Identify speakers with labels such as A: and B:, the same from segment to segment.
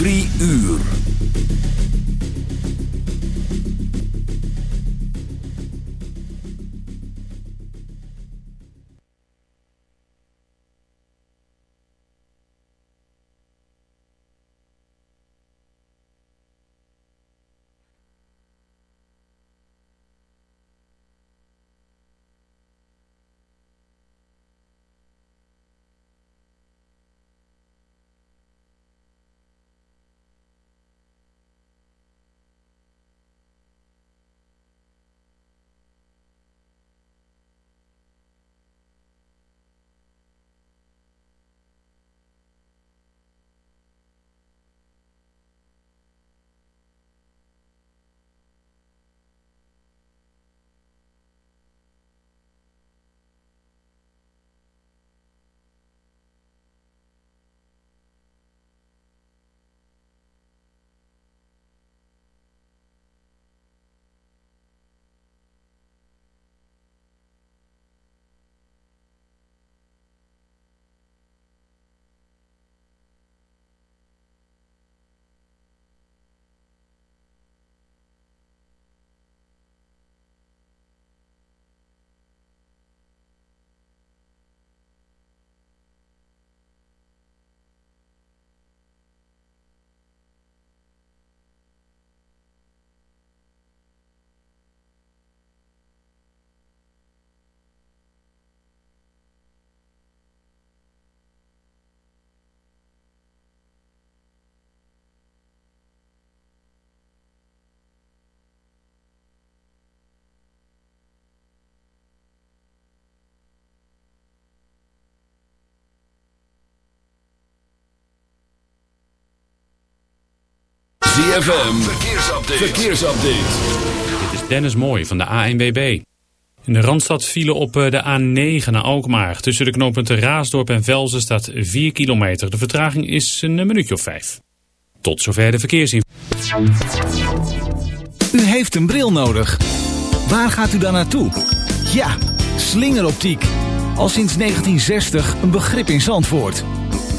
A: 3 uur. ZFM, verkeersupdate. verkeersupdate.
B: Dit is Dennis Mooij van de ANWB. In de Randstad vielen op eh, de A9 naar Alkmaar. Tussen de knooppunten Raasdorp en Velzen staat 4 kilometer. De vertraging is een minuutje of 5. Tot zover de verkeersinformatie.
C: U heeft een bril nodig. Waar gaat u dan naartoe? Ja, slingeroptiek. Al sinds 1960 een begrip in Zandvoort.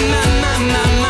D: My, my, my, my,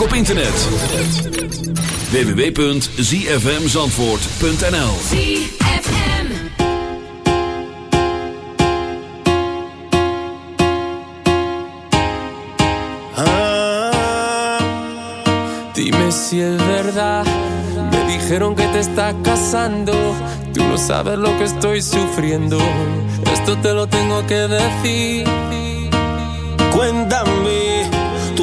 A: ook op internet. www.zfmzandvoort.nl
E: ZFM.
F: Dime si es verdad. Me dijeron que te estás casando. Tú no sabes lo que estoy sufriendo. Esto te lo tengo que decir.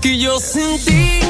G: que yo
F: sin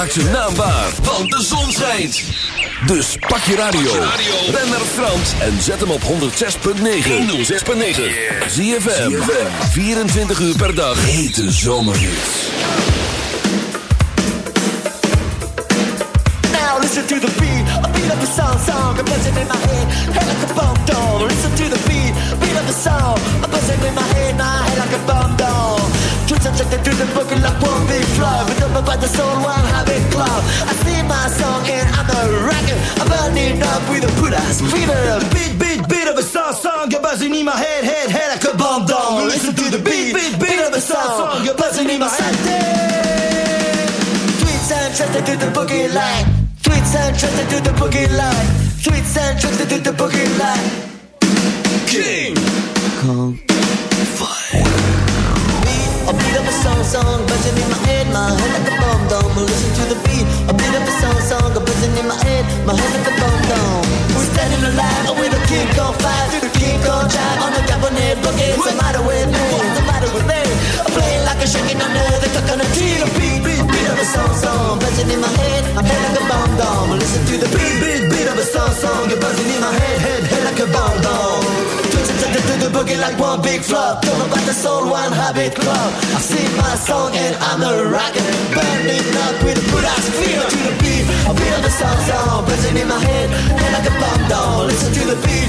A: Maak zijn naam waar, want de zon schijnt. Dus pak je radio. Ben naar Frans en zet hem op 106.9. 106.9. ZFM. 24 uur per dag. Hete zomerhits.
H: Now listen to the beat, a beat of the song, song, a buzzing in my head, head like a bomb down. Listen to the beat, beat of the song, a buzzing in my head, my head like a bomb down. Twitch and check through the book like one big flow, but by the soul, one habit club. I sing my song and I'm a rocker, I'm burning up with a put ass fever. Beat, beat, beat of a song, song, you're buzzing in my head, head, head like a bomb down. Listen to the beat, beat, beat of a song, song, you're buzzing in my head. Tweets and tricks to the boogie line. Tweets and tricks to the boogie line. Tweets and tricks to the boogie line. King Kong What's the matter with me? What's the matter with me? I'm playing like a shaking under the coconut tree. The beat, beat, beat of a song, song, buzzing in my head, my head like a bomb dome. Listen to the beat, beat, beat of a song, song, you're buzzing in my head, head, head like a bomb. Twitching to the, boogie like one big flop. Talk about the soul, one habit club. I sing my song and I'm a rocker. Burning up with a good ass feel to the beat. Beat of the song, song, buzzing in my head, head like a bomb down. Listen to the beat,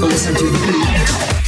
H: Listen to the beat.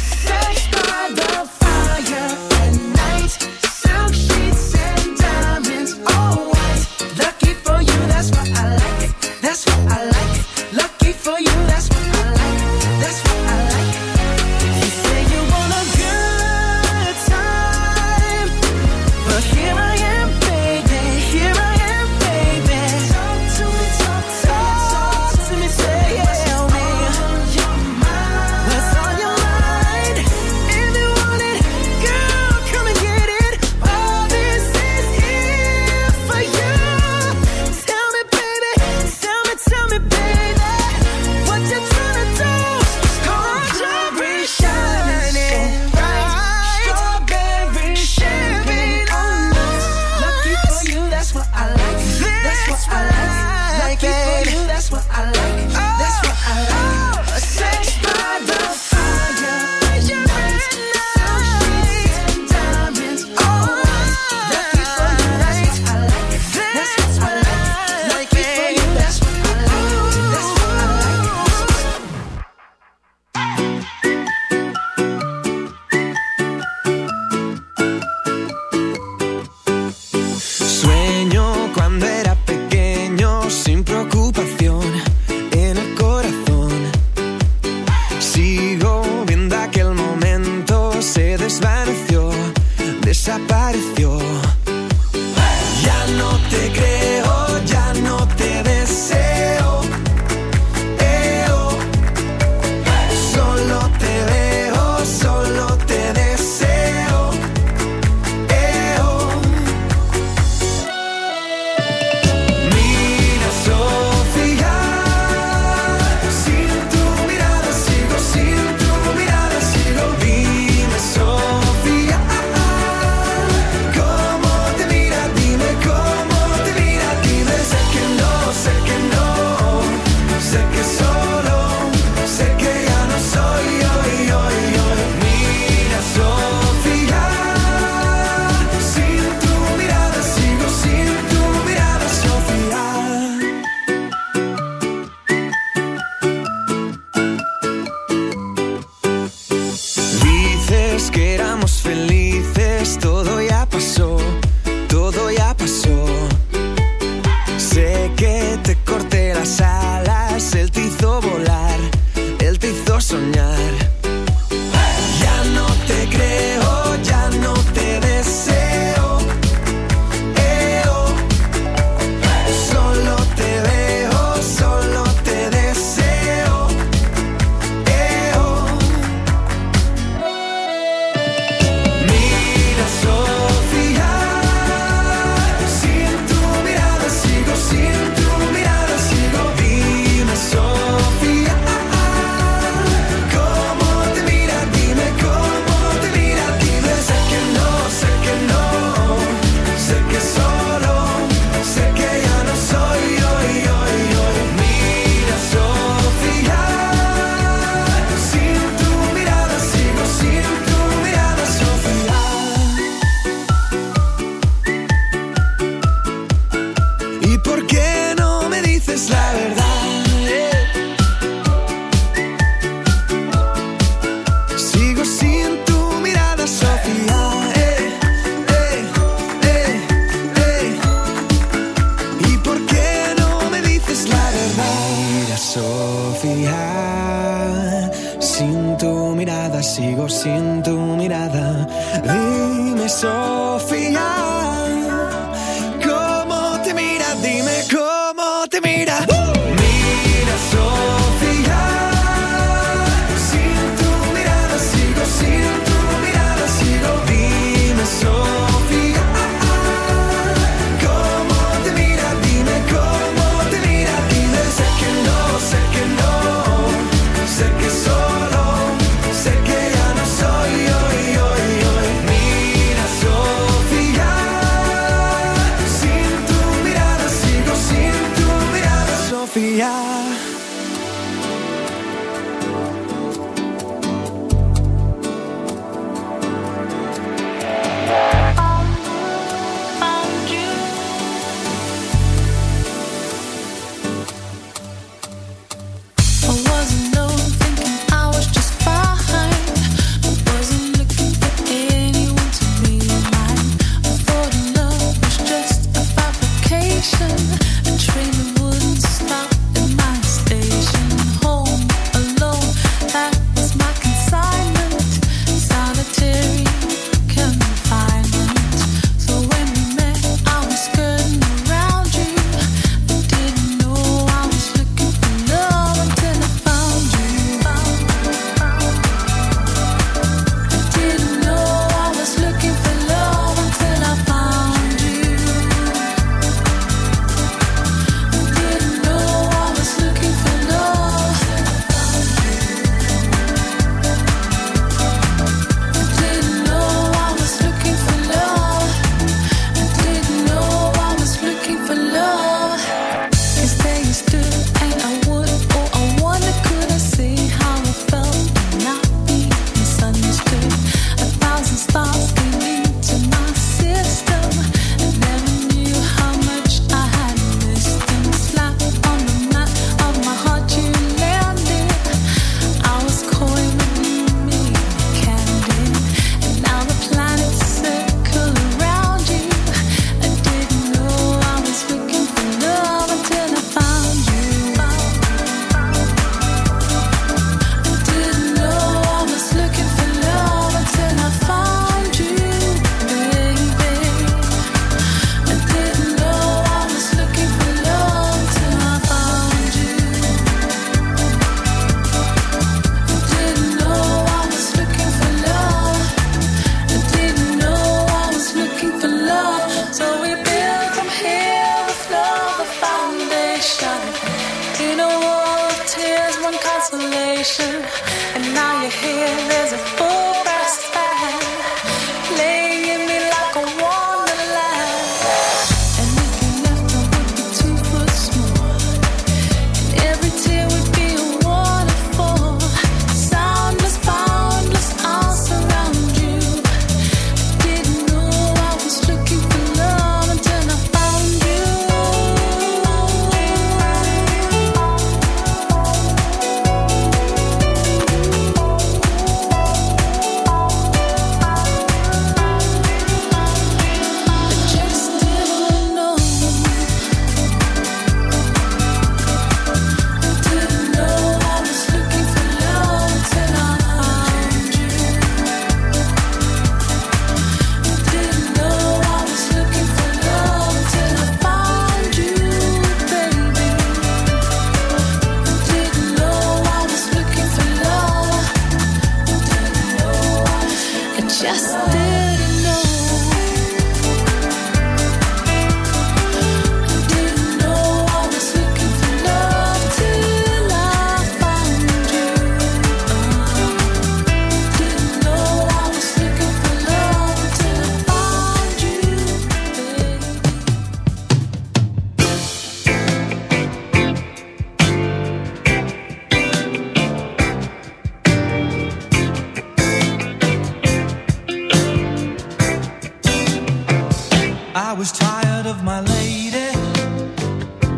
I: tired of my lady.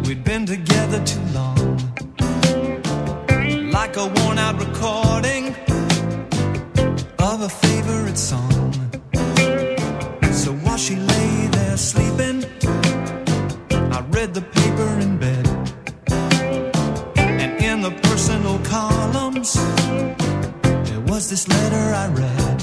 I: We'd been together too long. Like a worn out recording of a favorite song. So while she lay there sleeping, I read the paper in bed. And in the personal columns, there was this letter I read.